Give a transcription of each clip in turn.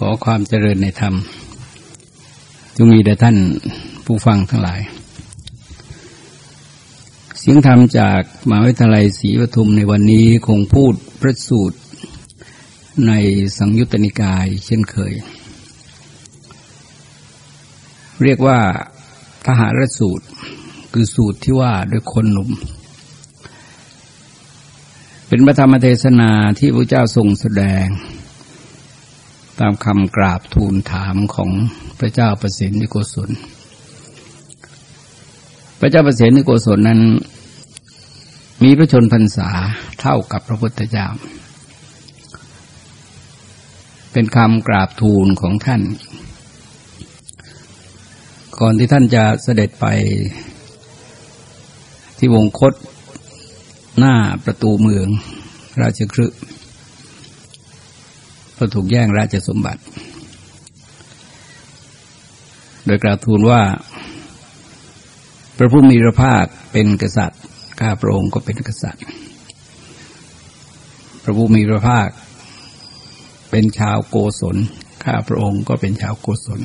ขอความเจริญในธรรมจงมีแด่ท่านผู้ฟังทั้งหลาย เสียงธรรมจากมหาวิทยาลัยศรีปทุมในวันนี้คงพูดพระสูตร ในสังยุตตนิกายเช่นเคย เรียกว่าทหารสูตร คือสูตรที่ว่าด้วยคนหนุ่ม เป็นพระธรรมเทศนาที่พระเจ้าทรงแสดง ตามคำกราบทูลถามของพระเจ้าประสิทธิโกศล พระเจ้าประสิทธิโกศลนั้น มีพระชนพรรษาเท่ากับพระพุทธเจ้า เป็นคำกราบทูลของท่าน ก่อนที่ท่านจะเสด็จไปที่วงคตหน้าประตูเมืองราชครึเพราะถูกแย่งราชสมบัติ โดยกราบทูลว่า พระผู้มีพระภาคเป็นกษัตริย์ ข้าพระองค์ก็เป็นกษัตริย์ พระผู้มีพระภาค เป็นชาวโกศล ข้าพระองค์ก็เป็นชาวโกศล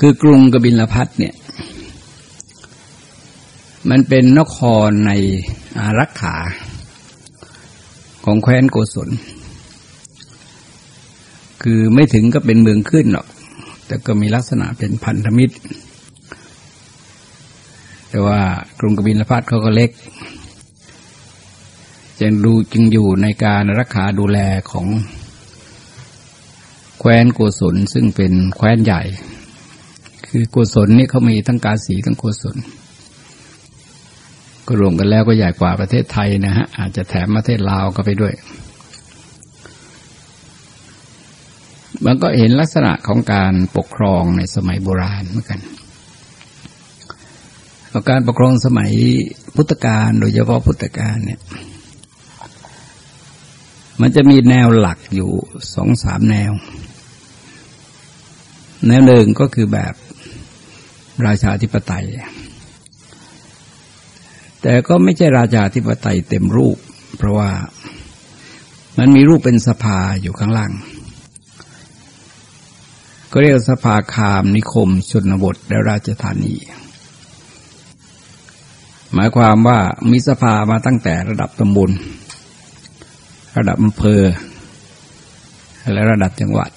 คือกรุงกบิลพัทเนี่ย มันเป็นนครในอารักขาของแคว้นโกศล คือไม่ถึงก็เป็นเมืองขึ้นหรอก แต่ก็มีลักษณะเป็นพันธมิตร แต่ว่ากรุงกบิลพัทเขาก็เล็ก จึงดูจึงอยู่ในการรักษาดูแลของแคว้นโกศลซึ่งเป็นแคว้นใหญ่ คือโกศลนี่เขามีทั้งกาสีทั้งโกศลก็รวมกันแล้วก็ใหญ่กว่าประเทศไทยนะฮะอาจจะแถมประเทศลาวก็ไปด้วย มันก็เห็นลักษณะของการปกครองในสมัยโบราณเหมือนกันการปกครองสมัยพุทธกาลโดยเฉพาะพุทธกาลเนี่ย มันจะมีแนวหลักอยู่สองสามแนว แนวหนึ่งก็คือแบบราชาธิปไตย แต่ก็ไม่ใช่ราชาธิปไตยเต็มรูป เพราะว่ามันมีรูปเป็นสภาอยู่ข้างล่าง ก็เรียกสภาคามนิคมชนบทและราชธานี หมายความว่ามีสภามาตั้งแต่ระดับตำบล ระดับอำเภอ และระดับจังหวัด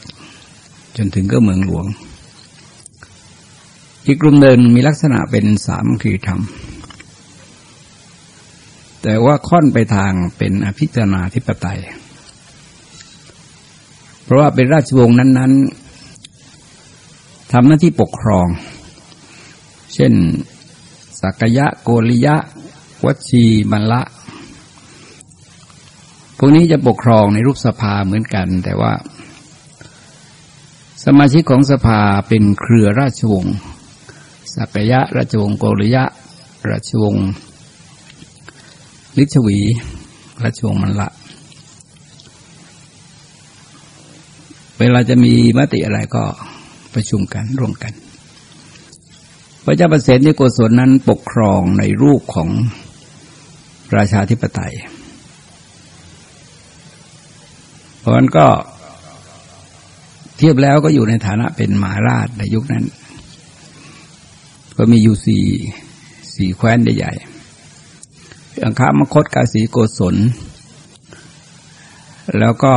จนถึงก็เมืองหลวง อีกกลุ่มเดินมีลักษณะเป็นสามคือธรรม แต่ว่าค่อนไปทางเป็นอภิจารณาธิปไตย เพราะว่าเป็นราชวงศ์นั้น ๆ ทำหน้าที่ปกครอง เช่น สักยะโกริยะ วัชีบัลละ พวกนี้จะปกครองในรูปสภาเหมือนกัน แต่ว่า สมาชิกของสภาเป็นเครือราชวงศ์สักยะราชวงศ์โกริยะ ราชวงศ์ลิชวี ราชวงศ์มันละเวลาจะมีมติอะไรก็ ประชุมกันร่วมกัน พระเจ้าประเสริฐในโกศลนั้นปกครองในรูปของราชาธิปไตย เพราะนั้นก็เทียบแล้วก็อยู่ในฐานะเป็นมหาราชในยุคนั้น ก็มีอยู่สี่สี่แคว้นใหญ่อังคามคตกาสีโกศล แล้วก็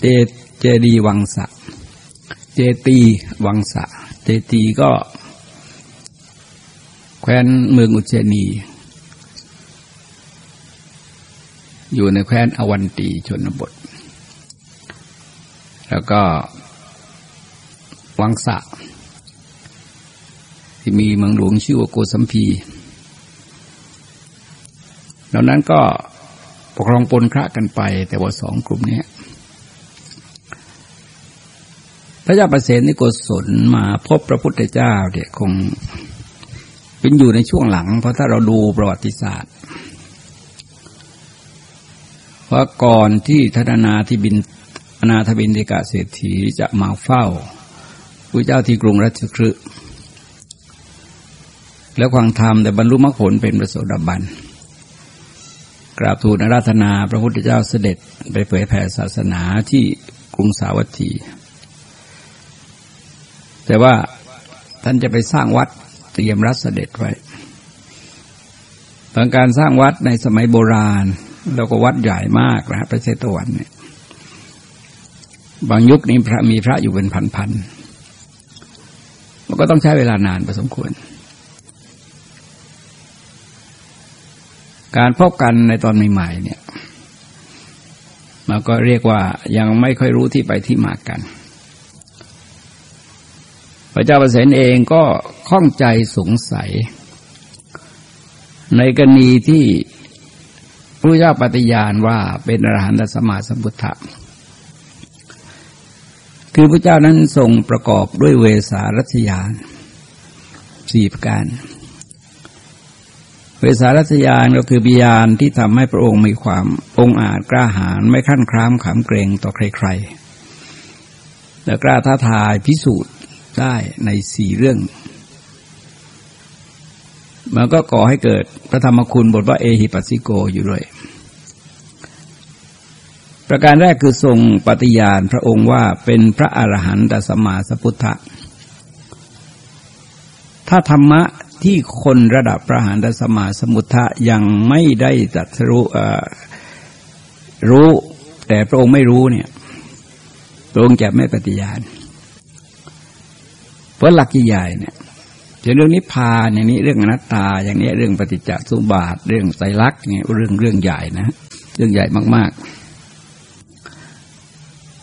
เต เจดีวังสะ เจตีวังสะ เจตีก็ แคว้นเมืองอุเชนี อยู่ในแคว้นอวันตีชนบท แล้วก็ วังสะ ที่มีเมืองหลวงชื่อว่าโกสัมพีเหล่านั้นก็ปกครองปนคระกันไป แต่ว่าสองกลุ่มนี้ พระเจ้าประเสฐนิโกศลมาพบพระพุทธเจ้าเดี่ยคงเป็นอยู่ในช่วงหลัง เพราะถ้าเราดูประวัติศาสตร์ว่าก่อนที่ธนาธิบินนาธบินเดกาเศรษฐีจะมาเฝ้าพระเจ้าที่กรุงรัชคฤห์แล้วความธรรมแต่บรรลุมรรคผลเป็นประโสดาบันกกราบทูลอาราธนาพระพุทธเจ้าเสด็จไปเผยแผ่ศาสนาที่กรุงสาวัตถี แต่ว่าท่านจะไปสร้างวัดเตรียมรัฐเด็จไว้ตอนการสร้างวัดในสมัยโบราณ แล้วก็วัดใหญ่มากนะพระเชตวันเนี่ย บางยุคนี้พระมีพระอยู่เป็นพันๆมันก็ต้องใช้เวลานานพอสมควร การพบกันในตอนใหม่ ๆ เนี่ยมันก็เรียกว่ายังไม่ค่อยรู้ที่ไปที่มากัน พระเจ้าประเสนเองก็ข้องใจสงสัย ในกรณีที่พระเจ้าปฏิญาณว่าเป็นอรหันตสมาสัมพุทธะคือพระเจ้านั้นทรงประกอบด้วยเวสารัชยานสี่ประการ เวสารัชยานก็คือบิยานที่ทำให้พระองค์มีความองอาจกล้าหาญไม่ขั้นครามขำเกรงต่อใครๆและกล้าท้าทายพิสูจน์ ได้ในสี่เรื่อง มันก็ก่อให้เกิดพระธรรมคุณบทว่าเอหิปัสสิโกอยู่ด้วย ประการแรกคือทรงปฏิญาณพระองค์ว่าเป็นพระอรหันตสัมมาสัพพุทธะถ้าธรรมะที่คนระดับพระอรหันตสมมาสมุทธะยังไม่ได้จัดรู้รู้ แต่พระองค์ไม่รู้เนี่ยพระองค์จะไม่ปฏิญาณ ราะหลักใหญ่เนี่ยจะเรื่องนิพพานอย่างนี้เรื่องอนัตตา อย่างนี้เรื่องปฏิจจสุบาท เรื่องไตรลักษณ์เนี่ยเรื่องเรื่องใหญ่นะ เรื่องใหญ่มากๆ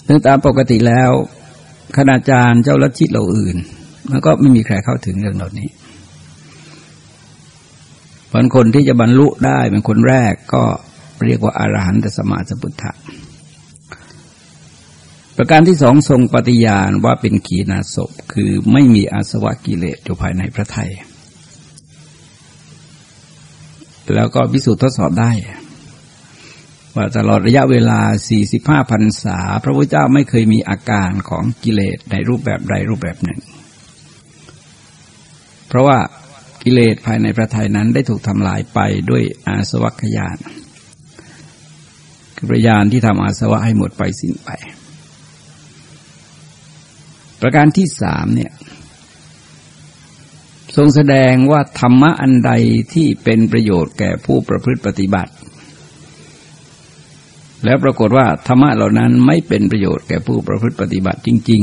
ซึ่งตามปกติแล้วคณาจารย์เจ้าลัทธิเราอื่นมันก็ไม่มีใครเข้าถึงเรื่องเหล่านี้บางคนที่จะบรรลุได้เป็นคนแรกก็เรียกว่าอารหันตสมาสพุทธะ ประการที่สองทรงปฏิญาณว่าเป็นขีณาศพคือไม่มีอาสวะกิเลสอยู่ภายในพระไทย แล้วก็พิสูจน์ทดสอบได้ ว่าตลอดระยะเวลา 45พรรษา พระพุทธเจ้าไม่เคยมีอาการของกิเลสในรูปแบบใดรูปแบบหนึ่ง เพราะว่ากิเลสภายในพระไทยนั้นได้ถูกทำลายไปด้วยอาสวัคยานคือประยานที่ทำอาสวะให้หมดไปสิ้นไป ประการที่สามเนี่ย ทรงแสดงว่าธรรมะอันใดที่เป็นประโยชน์แก่ผู้ประพฤติปฏิบัติ แล้วปรากฏว่าธรรมะเหล่านั้นไม่เป็นประโยชน์แก่ผู้ประพฤติปฏิบัติจริง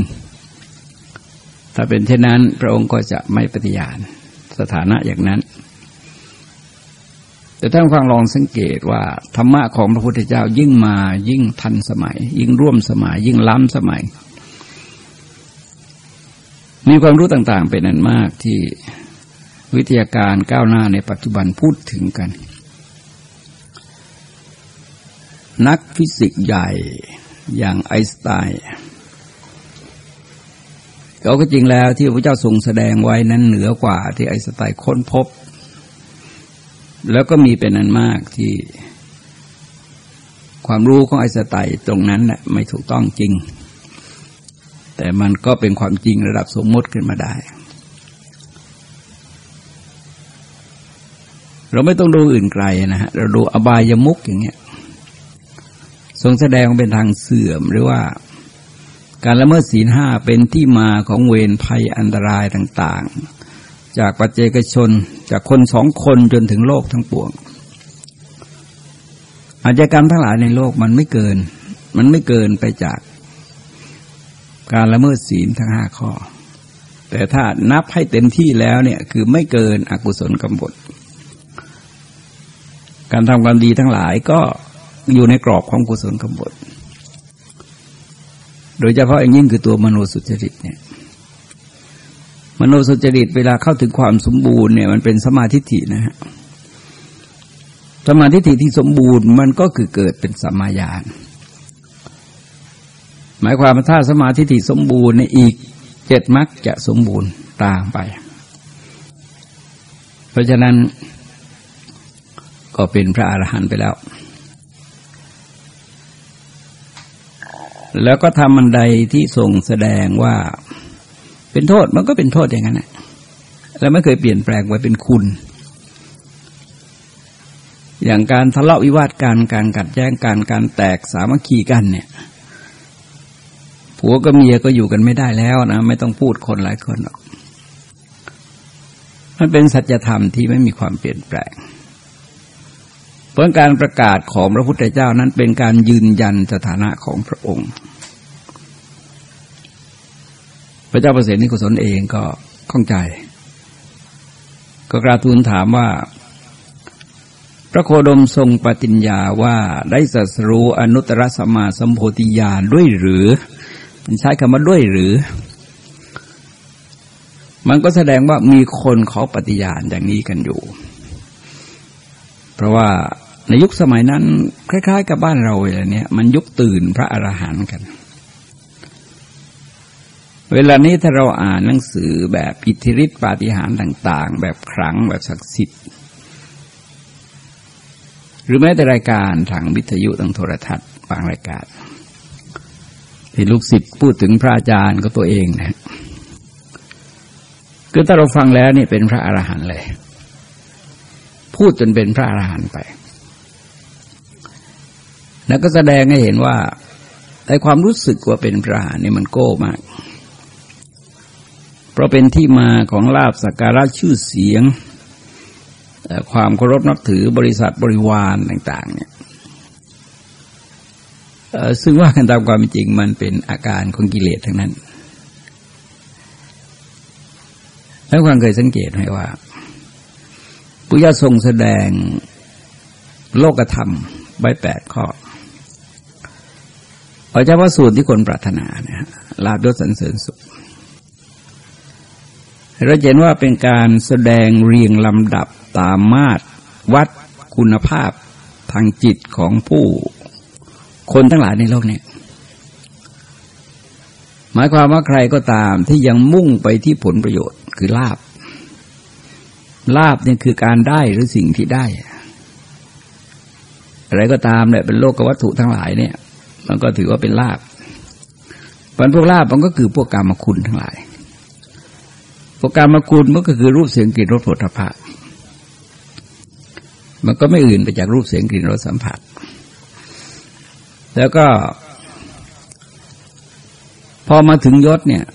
ๆ ถ้าเป็นเช่นนั้น พระองค์ก็จะไม่ปฏิญาณสถานะอย่างนั้น แต่ท่านฟังลองสังเกตว่าธรรมะของพระพุทธเจ้ายิ่งมายิ่งทันสมัย ยิ่งร่วมสมัย ยิ่งล้ำสมัย มีความรู้ต่าง ๆ เป็นอันมากที่วิทยาการก้าวหน้าในปัจจุบันพูดถึงกัน นักฟิสิกส์ใหญ่อย่างไอน์สไตน์เขาก็จริงแล้วที่พระเจ้าทรงแสดงไว้นั้นเหนือกว่าที่ไอน์สไตน์ค้นพบ แล้วก็มีเป็นอันมากที่ความรู้ของไอน์สไตน์ตรงนั้นแหละไม่ถูกต้องจริง แต่มันก็เป็นความจริงระดับสมมติขึ้นมาได้ เราไม่ต้องดูอื่นไกลนะฮะ เราดูอบายมุกอย่างเงี้ย ทรงแสดงเป็นทางเสื่อมหรือว่าการละเมิดศีลห้าเป็นที่มาของเวรภัยอันตรายต่างๆ จากปัจเจกชน จากคนสองคนจนถึงโลกทั้งปวง อาชญากรรมทั้งหลายในโลกมันไม่เกิน มันไม่เกินไปจาก การละเมิดศีลทั้งห้าข้อ แต่ถ้านับให้เต็มที่แล้วเนี่ยคือไม่เกินอกุศลกรรมบทการทำความดีทั้งหลายก็อยู่ในกรอบของกุศลกรรมบทโดยเฉพาะอย่างยิ่งคือตัวมโนสุจริตเนี่ยมโนสุจริตเวลาเข้าถึงความสมบูรณ์เนี่ยมันเป็นสมาธิฐินะฮะสมาธิฐิที่สมบูรณ์มันก็คือเกิดเป็นสัมมาญาณ หมายความว่าถ้าสมาธิที่สมบูรณ์ในอีกเจ็ดมรรคจะสมบูรณ์ตามไป เพราะฉะนั้นก็เป็นพระอรหันต์ไปแล้ว แล้วก็ทำมันใดที่ทรงแสดงว่าเป็นโทษมันก็เป็นโทษอย่างนั้นแหละแล้วไม่เคยเปลี่ยนแปลงไปเป็นคุณ อย่างการทะเลาะวิวาทกันการกัดแย้งกันการแตกสามัคคีกันเนี่ย ผัวกับเมียก็อยู่กันไม่ได้แล้วนะไม่ต้องพูดคนหลายคนหรอกมันเป็นสัจธรรมที่ไม่มีความเปลี่ยนแปลงเพราะการประกาศของพระพุทธเจ้านั้นเป็นการยืนยันสถานะของพระองค์ พระเจ้าประเสนิโกศลเองก็ข้องใจ ก็กราทูลถามว่า พระโคดมทรงปฏิญญาว่าได้สัสรู้อนุตตรสมาสัมโพธิญาณด้วยหรือ ใช้คำว่าด้วยหรือ มันก็แสดงว่ามีคนเขาปฏิญาณอย่างนี้กันอยู่ เพราะว่าในยุคสมัยนั้น คล้าย ๆ กับบ้านเราอย่างนี้มันยุคตื่นพระอรหันต์กัน เวลานี้ถ้าเราอ่านหนังสือแบบอิทธิฤทธิปาฏิหาริย์ต่าง ๆ แบบครั้งแบบศักดิ์สิทธิ์หรือแม้แต่รายการทางวิทยุทางโทรทัศน์บางรายการ ที่ลูกศิษย์พูดถึงพระอาจารย์ก็ตัวเองนะคือถ้าเราฟังแล้วนี่เป็นพระอรหันต์เลย พูดจนเป็นพระอรหันต์ไป แล้วก็แสดงให้เห็นว่าในความรู้สึกว่าเป็นพระอรหันต์นี่มันโก้มาก เพราะเป็นที่มาของลาบสักการะชื่อเสียง ความเคารพนับถือบริษัทบริวารต่าง ๆ เนี่ย ซึ่งว่ากันตามความจริงมันเป็นอาการของกิเลสทั้งนั้น แล้วความเคยสังเกตไหมว่าพุทธทรงแสดงโลกธรรมใบแปดข้อเอาเฉพาะสูตรที่คนปรารถนาเนี่ยลาบยศสันเสริญสุขเราเห็นว่าเป็นการแสดงเรียงลำดับตามมาตรวัดคุณภาพทางจิตของผู้ คนทั้งหลายในโลกนี้หมายความว่าใครก็ตามที่ยังมุ่งไปที่ผลประโยชน์คือลาบลาบเนี่ยคือการได้หรือสิ่งที่ได้ อะไรก็ตามเนี่ยเป็นโลกวัตถุทั้งหลายเนี่ย มันก็ถือว่าเป็นลาบผลพวกลาบมันก็คือพวกกรรมคุณทั้งหลาย พวกกรรมคุณมันก็คือรูปเสียงกลิ่นรสผลิภัณฑ์มันก็ไม่อื่นไปจากรูปเสียงกลิ่นรสสัมผัส แล้วก็ พอมาถึงยศเนี่ย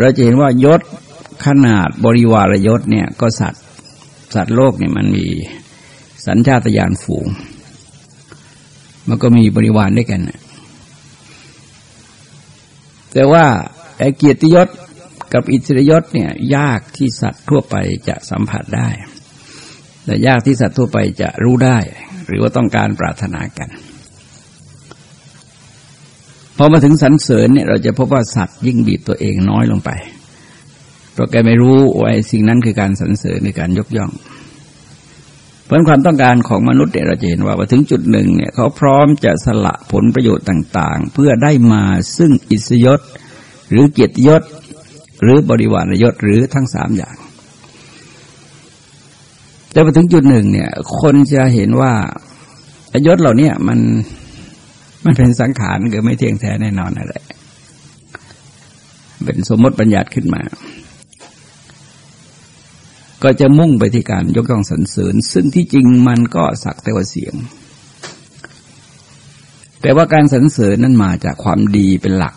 เราจะเห็นว่ายศขนาดบริวารยศเนี่ย ก็สัตว์ สัตว์โลกเนี่ยมันมีสัญชาตญาณฝูง มันก็มีบริวารด้วยกันแต่ว่าไอ้เกียรติยศกับอิสริยศเนี่ย ยากที่สัตว์ทั่วไปจะสัมผัสได้ แต่ยากที่สัตว์ทั่วไปจะรู้ได้ หรือว่าต้องการปรารถนากัน อมาถึงสรรเสริญเนี่ยเราจะพบว่าสัตว์ยิ่งบีบตัวเองน้อยลงไป เพราะแกไม่รู้ว่าสิ่งนั้นคือการสรรเสริญในการยกย่อง เพราะความต้องการของมนุษย์เนี่ยเราจะเห็นว่าถึงจุดหนึ่งเนี่ยเขาพร้อมจะสละผลประโยชน์ต่าง ๆ เพื่อได้มาซึ่งอิสยศ หรือเกียรติยศ หรือบริวารยศหรือทั้งสามอย่าง แต่พอถึงจุดหนึ่งเนี่ยคนจะเห็นว่ายศเหล่านี้มัน มันเป็นสังขารกิดไม่เที่ยงแท้แน่นอนอะไรเป็นสมมติบัญญัติขึ้นมา ก็จะมุ่งไปที่การยกย่องสรรเสริญ ซึ่งที่จริงมันก็สักแต่ว่าเสียง แต่ว่าการสรรเสริญนั้นมาจากความดีเป็นหลัก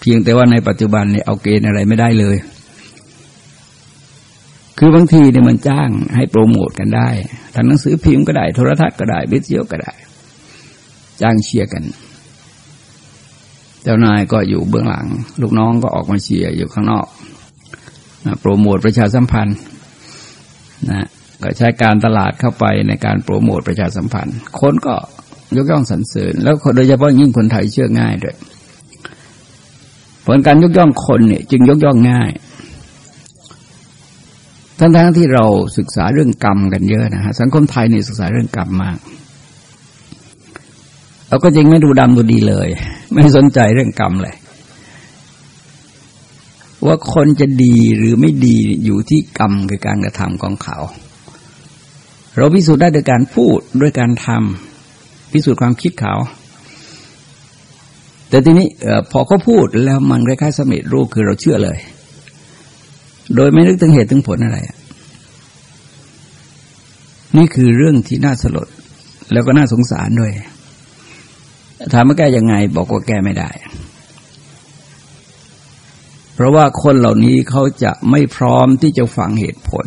เพียงแต่ว่าในปัจจุบันเนี่ยเอาเกณฑ์อะไรไม่ได้เลย คือบางทีเนี่ยมันจ้างให้โปรโมทกันได้ทางหนังสือพิมพ์ก็ได้ โทรทัศน์ก็ได้วิทยุก็ได้ จ้างเชียร์กัน เจ้านายก็อยู่เบื้องหลัง ลูกน้องก็ออกมาเชียร์อยู่ข้างนอกโปรโมทประชาสัมพันธ์นะก็ใช้การตลาดเข้าไปในการโปรโมทประชาสัมพันธ์ คนก็ยกย่องสรรเสริญ แล้วโดยเฉพาะยิ่งคนไทยเชื่อง่ายด้วยผลการยกย่องคนเนี่ยจึงยกย่องง่าย ทั้งๆทที่เราศึกษาเรื่องกรรมกันเยอะนะฮะสังคมไทยเนี่ยศึกษาเรื่องกรรมมาก เราก็จริงไม่ดูดำดูดีเลย ไม่สนใจเรื่องกรรมเลย ว่าคนจะดีหรือไม่ดีอยู่ที่กรรมคือการกระทำของเขา เราพิสูจน์ได้โดยการพูดด้วยการทำพิสูจน์ความคิดเขา แต่ทีนี้พอเขาพูดแล้วมันคล้ายๆสมิธรูปคือเราเชื่อเลย โดยไม่นึกถึงเหตุถึงผลอะไร นี่คือเรื่องที่น่าสลดแล้วก็น่าสงสารด้วย ถามว่าแก้ยังไง บอกว่าแก้ไม่ได้ เพราะว่าคนเหล่านี้เขาจะไม่พร้อมที่จะฟังเหตุผล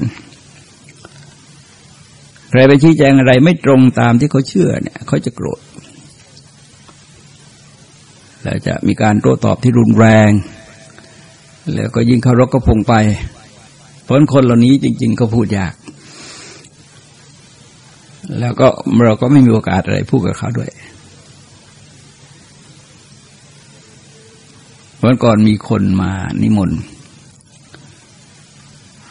ใครไปชี้แจงอะไรไม่ตรงตามที่เขาเชื่อเนี่ยเขาจะโกรธแล้วจะมีการโต้ตอบที่รุนแรง แล้วก็ยิ่งเคารพก็พงไป เพราะคนเหล่านี้จริงๆเขาพูดยาก แล้วก็เราก็ไม่มีโอกาสอะไรพูดกับเขาด้วย วันก่อนมีคนมานิมนต์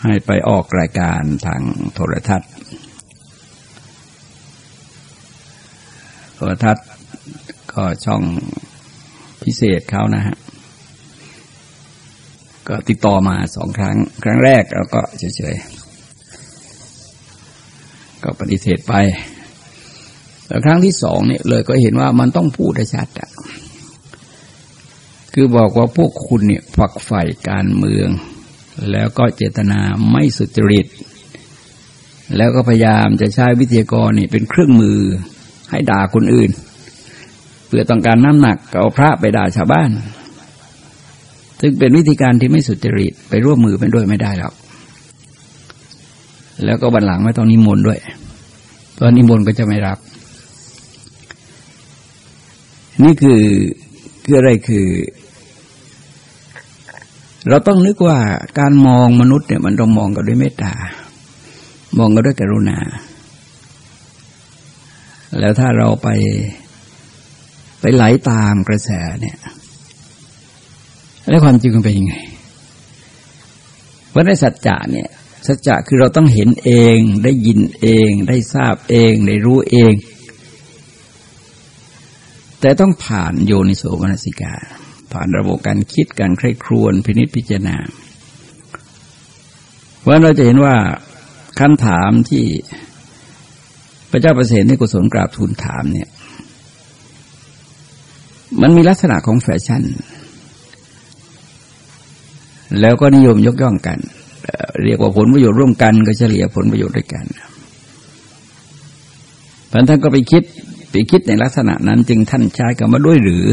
ให้ไปออกรายการทางโทรทัศน์ โทรทัศน์ก็ช่องพิเศษเขานะฮะ ก็ติดต่อมาสองครั้ง ครั้งแรกเราก็เฉยๆ ก็ปฏิเสธไปแล้วครั้งที่สองเนี่ยเลยก็เห็นว่ามันต้องพูดชัดอะ คือบอกว่าพวกคุณเนี่ยฝักใฝ่การเมือง แล้วก็เจตนาไม่สุจริต แล้วก็พยายามจะใช้วิทยากรนี่เป็นเครื่องมือให้ด่าคนอื่น เพื่อต้องการน้ำหนักเอาพระไปด่าชาวบ้าน ซึ่งเป็นวิธีการที่ไม่สุจริต ไปร่วมมือเป็นด้วยไม่ได้หรอกแล้วก็บันหลังไม่ต้องนิมนต์ด้วย ตอนนิมนต์ก็จะไม่รับ นี่คือคืออะไรคือ เราต้องนึกว่าการมองมนุษย์เนี่ยมันต้องมองกันด้วยเมตตามองกันด้วยกรุณา แล้วถ้าเราไปไปไหลาตามกระแสเนี่ยแล้วความจริงมันเป็นยังไงเพราะในสัจจะเนี่ยสัจจะคือเราต้องเห็นเองได้ยินเอง ได้ทราบเอง ได้รู้เอง แต่ต้องผ่านโยนิโสมนสิกา ผ่านระบบการคิดการใคร่ครวญพินิจพิจารณาว่าะเราจะเห็นว่าคำถามที่พระเจ้าประเสริฐในกุศลกราบทูลถามเนี่ย มันมีลักษณะของแฟชั่น แล้วก็นิยมยกย่องกัน เรียกว่าผลประโยชน์ร่วมกันก็เฉลี่ยผลประโยชน์ด้วยกันท่านก็ไปคิดไปคิดในลักษณะนั้นจึงท่านใช้กันมาด้วยหรือ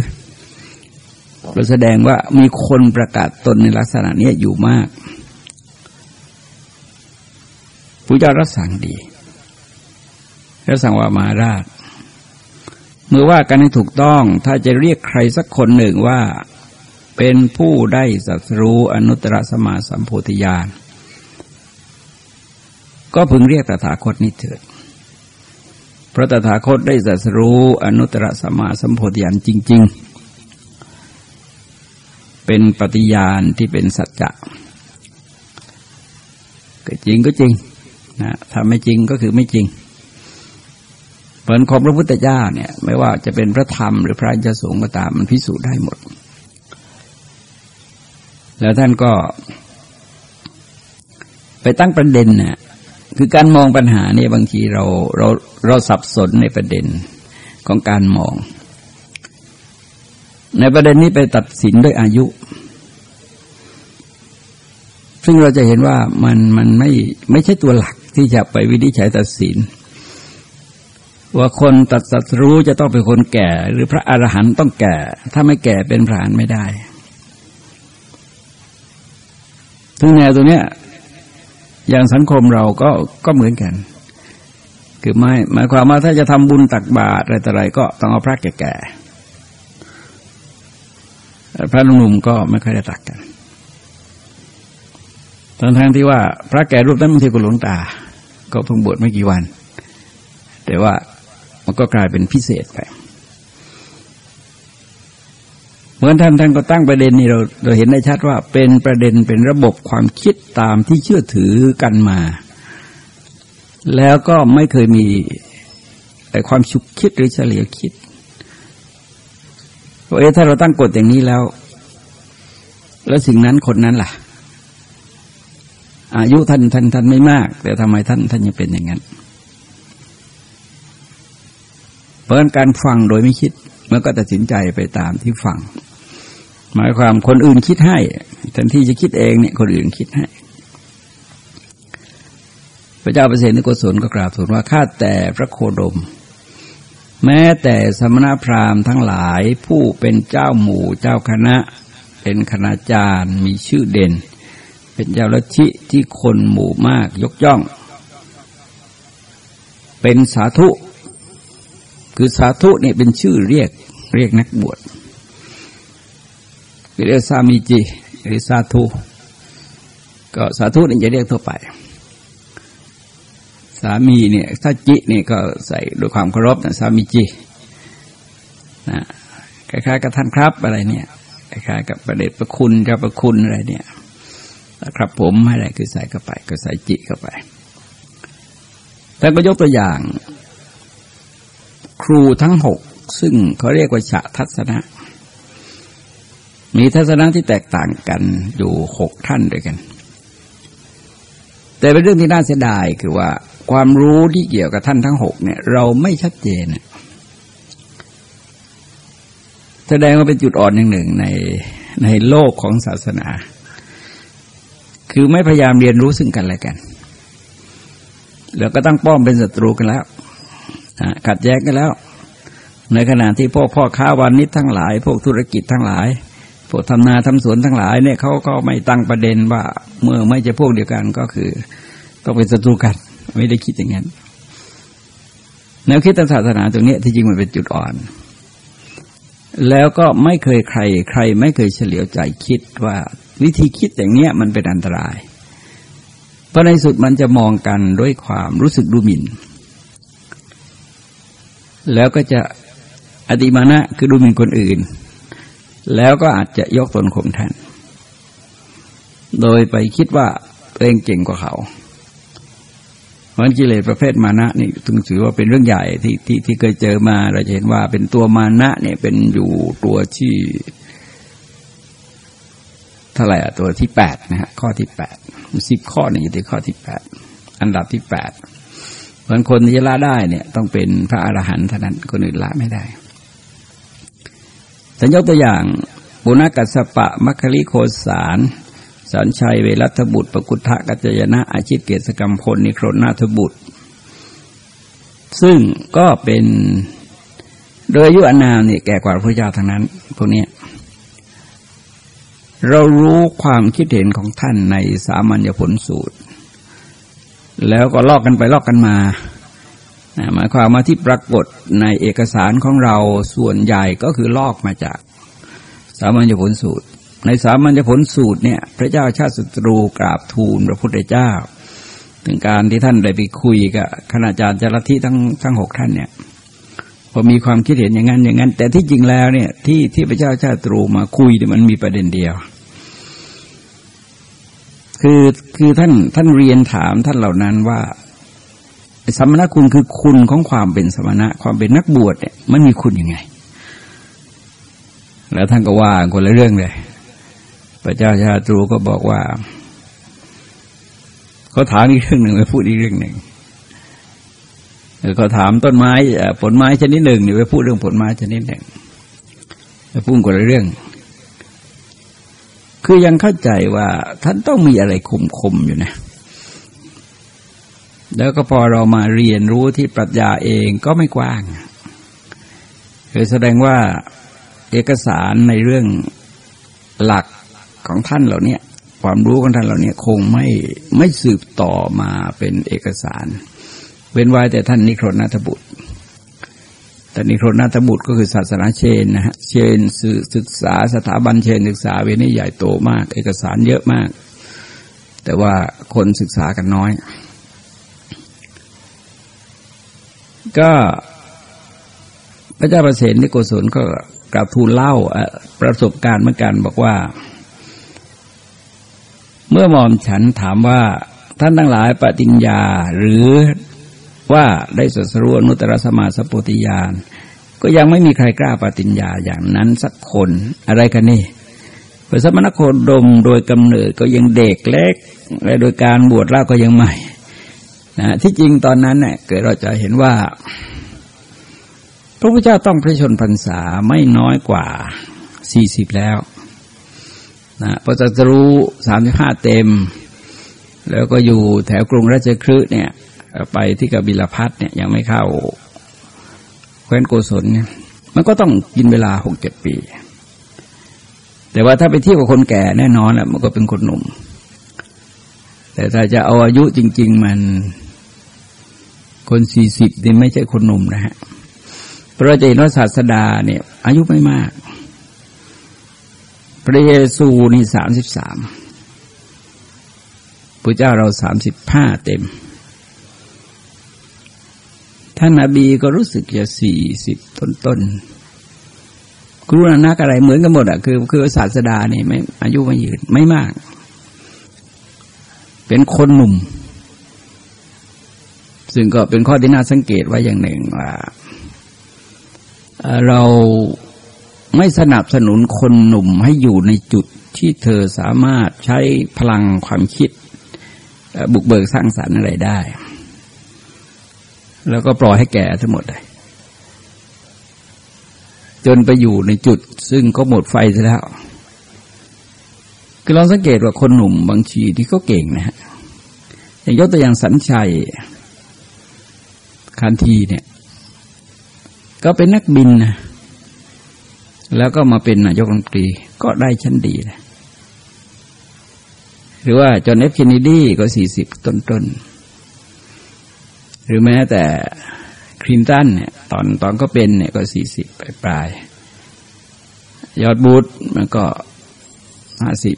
เราแสดงว่ามีคนประกาศตนในลักษณะนี้อยู่มากผู้เจ้ารับสั่งดีรับสั่งว่ามาราช เมื่อว่ากันให้ถูกต้องถ้าจะเรียกใครสักคนหนึ่งว่าเป็นผู้ได้สัตรู้อนุตตรสมาสัมโพธิญาณก็พึงเรียกตถาคตนี้เถิดพระตถาคตได้สัตรู้อนุตตรสมาสัมโพธิญาณจริง ๆ เป็นปฏิญาณที่เป็นสัจจะก็จริงก็จริงนะถ้าไม่จริงก็คือไม่จริงผลของพระพุทธเจ้าเนี่ย ไม่ว่าจะเป็นพระธรรมหรือพระจะสงฆ์ก็ตามมันพิสูจน์ได้หมด แล้วท่านก็ ไปตั้งประเด็นน่ะคือการมองปัญหาเนี่ยบางทีเราเราเราสับสนในประเด็นของการมอง ในประเด็นนี้ไปตัดสินด้วยอายุ ซึ่งเราจะเห็นว่ามันมันไม่ไม่ใช่ตัวหลักที่จะไปวินิจฉัยตัดสิน ว่าคนตัดสัตรู้จะต้องเป็นคนแก่ หรือพระอรหันต์ต้องแก่ ถ้าไม่แก่เป็นพระอรหันต์ไม่ได้ถึงแนวตัวเนี้ยอย่างสังคมเราก็ก็เหมือนกัน คือไม่หมายความว่าถ้าจะทำบุญตักบาตรอะไรต่ออะไรก็ต้องเอาพระแก่ๆ พระหนุ่มก็ไม่ค่อยได้ตักกันทั้งทั้งที่ว่า พระแก่รูปนั้นบางทีก็หลวงตา ก็เพิ่งบวชไม่กี่วัน แต่ว่ามันก็กลายเป็นพิเศษไป เหมือนท่านท่านก็ตั้งประเด็นนี้เราเราเห็นได้ชัดว่า เป็นประเด็นเป็นระบบความคิดตามที่เชื่อถือกันมา แล้วก็ไม่เคยมีแต่ความฉุกคิดหรือเฉลียวคิด ว่าเออถ้าเราตั้งกฎอย่างนี้แล้ว แล้วสิ่งนั้นคนนั้นล่ะ อายุท่านท่านท่านไม่มาก แต่ทำไมท่านท่านยังเป็นอย่างนั้นเพราะการฟังโดยไม่คิดมันก็ตัดสินใจไปตามที่ฟัง หมายความคนอื่นคิดให้แทนที่จะคิดเองเนี่ยคนอื่นคิดให้ พระเจ้าเปรตในกุศลก็กราบทูลว่าข้าแต่พระโคดม แม้แต่สมณพราหมณ์ทั้งหลายผู้เป็นเจ้าหมู่เจ้าคณะ เป็นคณาจารย์มีชื่อเด่น เป็นเจ้าลัทธิที่คนหมู่มากยกย่อง เป็นสาธุ คือสาธุเนี่ยเป็นชื่อเรียกเรียกนักบวชเรียกสามีจีหรือสาธุ ก็สาธุนี่จะเรียกทั่วไป สามีเนี่ยถ้าจิเนี่ยก็ใส่ด้วยความเคารพนะสามีจีนะคล้ายๆกับท่านครับอะไรเนี่ยคล้ายๆกับประเดชประคุณเจ้าประคุณอะไรเนี่ยครับผมอะไรคือใส่เข้าไปก็ใส่จิเข้าไปท่าก็ยกตัวอย่าง ครูทั้งหกซึ่งเขาเรียกว่าฉะทัศนะ มีทัศนะที่แตกต่างกันอยู่หกท่านด้วยกัน แต่เป็นเรื่องที่น่าเสียดายคือว่า ความรู้ที่เกี่ยวกับท่านทั้งหกเนี่ย เราไม่ชัดเจนแสดงว่าเป็นจุดอ่อนอย่างหนึ่งในในโลกของศาสนา คือไม่พยายามเรียนรู้ซึ่งกันและกัน แล้วก็ตั้งป้อมเป็นศัตรูกันแล้วขัดแย้งกันแล้ว ในขณะที่พวกพ่อค้าวานิชทั้งหลาย พวกธุรกิจทั้งหลายพวกทำนาทำสวนทั้งหลายเนี่ยเขาก็ไม่ตั้งประเด็นว่าเมื่อไม่จะพวกเดียวกันก็คือต้องเป็นศัตรูกัน ไม่ได้คิดอย่างนั้นแนวคิดทางศาสนาตรงนี้ที่จริงมันเป็นจุดอ่อน แล้วก็ไม่เคยใคร ใครไม่เคยเฉลียวใจคิดว่าวิธีคิดอย่างเนี้ยมันเป็นอันตราย เพราะในสุดมันจะมองกันด้วยความรู้สึกดูหมิ่น แล้วก็จะอติมานะคือดูหมิ่นคนอื่น แล้วก็อาจจะยกตนข่มท่าน โดยไปคิดว่าตัวเองเก่งกว่าเขา เพราะกิเลสประเภทมานะนี่ถึงถือว่าเป็นเรื่องใหญ่ที่ที่ที่เคยเจอมาเราจะเห็นว่าเป็นตัวมานะเนี่ยเป็นอยู่ตัวที่เท่าไหร่อะตัวที่แปดนะฮะข้อที่แปดสิบข้อนี่อยู่ที่ข้อที่แปดอันดับที่แปดเพราะคนที่จะละได้เนี่ย ต้องเป็นพระอรหันต์เท่านั้นคนอื่นละไม่ได้สัญญกตัวอย่างบุณกัสปะมัคคลิโคสาร สันชัยเวรัตบุตร ปกุทะกัจจยนะ อาชิตเกศกรรมพลนิโครนาทบุตร ซึ่งก็เป็นโดยอายุอนามเนี่ยแก่กว่าพระเจ้าทางนั้น พวกนี้เรารู้ความคิดเห็นของท่านในสามัญญผลสูตร แล้วก็ลอกกันไปลอกกันมาหมายความมาที่ปรากฏในเอกสารของเราส่วนใหญ่ก็คือลอกมาจากสามัญญผลสูตร ในสามัญญผลสูตรเนี่ย พระเจ้าชาติศัตรูกราบทูลพระพุทธเจ้า ถึงการที่ท่านได้ไปคุยกับคณาจารย์จารทิทั้งทั้งหกท่านเนี่ยพอมีความคิดเห็นอย่างนั้นอย่างนั้น แต่ที่จริงแล้วเนี่ยที่ที่พระเจ้าชาติตรูมาคุยเนี่ยมันมีประเด็นเดียว คือคือท่านท่านเรียนถามท่านเหล่านั้นว่าสมณะคุณคือคุณของความเป็นสมณะ ความเป็นนักบวชเนี่ยมันมีคุณยังไง แล้วท่านก็ว่าคนละเรื่องเลย พระเจ้าชาตรูก็บอกว่าเขาถามอีกเรื่องหนึ่งไปพูดอีกเรื่องหนึ่งเขาถามต้นไม้ผลไม้ชนิดหนึ่งไปพูดเรื่องผลไม้ชนิดหนึ่งไปพูดคนเรื่อง คือยังเข้าใจว่าท่านต้องมีอะไรคมคมอยู่นะแล้วก็พอเรามาเรียนรู้ที่ปรัชญาเองก็ไม่กว้างคือแสดงว่าเอกสารในเรื่องหลัก ของท่านเหล่านี้ความรู้ของท่านเหล่านี้คงไม่ไม่สืบต่อมาเป็นเอกสาร เว้นไว้แต่ท่านนิโครนาถบุตรแต่นิโครนาถบุตรก็คือศาสนาเชนนะฮะเชนสืบศึกษาสถาบันเชนศึกษาเวนี่ใหญ่โตมาก เอกสารเยอะมาก แต่ว่าคนศึกษากันน้อย ก็พระเจ้าประเสฐนิโกศลก็กล่าวทูลเล่าประสบการณ์เหมือนกันบอกว่า เมื่อมอมฉันถามว่าท่านทั้งหลายปฏิญญาหรือว่าได้สัสรู้นุตตรสมาสปุติยานก็ยังไม่มีใครกล้าปฏิญญาอย่างนั้นสักคนอะไรกันนี่พระสมณโคดมโดยกำเนิดก็ยังเด็กเล็กและโดยการบวชแล้วก็ยังใหม่นะที่จริงตอนนั้นเนี่ยเกิดเราจะเห็นว่า พระพุทธเจ้าต้องพระชนพรรษาไม่น้อยกว่าสี่สิบแล้ว นะพระจัตรู้สามสิบห้าเต็ม แล้วก็อยู่แถวกรุงราชคฤห์เนี่ย ไปที่กบิลพัทเนี่ยยังไม่เข้าว้นโกศลเนี่ยมันก็ต้องกินเวลาหกเจ็ดปี แต่ว่าถ้าไปเที่ยวกับคนแก่แน่นอนแหละมันก็เป็นคนหนุ่ม แต่ถ้าจะเอาอายุจริง ๆ มันคนสี่สิบนี่ไม่ใช่คนหนุ่มนะฮะพระเจ้าศาสดาเนี่ย อายุไม่มาก พระเยซูนี่สามสิบสามพระเจ้าเราสามสิบห้าเต็ม ท่านนาบีก็รู้สึกจะสี่สิบต้นต้นครูนักอะไรเหมือนกันหมดอะคือคือศาสดาเนี่ยไม่อายุไม่ยืนไม่มาก เป็นคนหนุ่ม ซึ่งก็เป็นข้อที่น่าสังเกตไว้อย่างหนึ่งว่าเรา ไม่สนับสนุนคนหนุ่มให้อยู่ในจุดที่เธอสามารถใช้พลังความคิด บุกเบิกสร้างสรรค์อะไรได้ แล้วก็ปล่อยให้แก่ทั้งหมดเลยจนไปอยู่ในจุดซึ่งก็หมดไฟซะแล้ว คือเราสังเกตว่าคนหนุ่มบางทีที่เขาเก่งนะฮะอย่างยกตัวอย่างสัญชัยคันทีเนี่ย ก็เป็นนักบินนะ แล้วก็มาเป็นนายกรัฐมนตรีก็ได้ชั้นดีนะหรือว่าจอห์นเอฟเคนเนดีก็สี่สิบต้นๆ หรือแม้แต่คลินตันเนี่ยตอนตอนก็เป็นเนี่ยก็สี่สิบปลายยอดบูธมันก็ห้าสิบ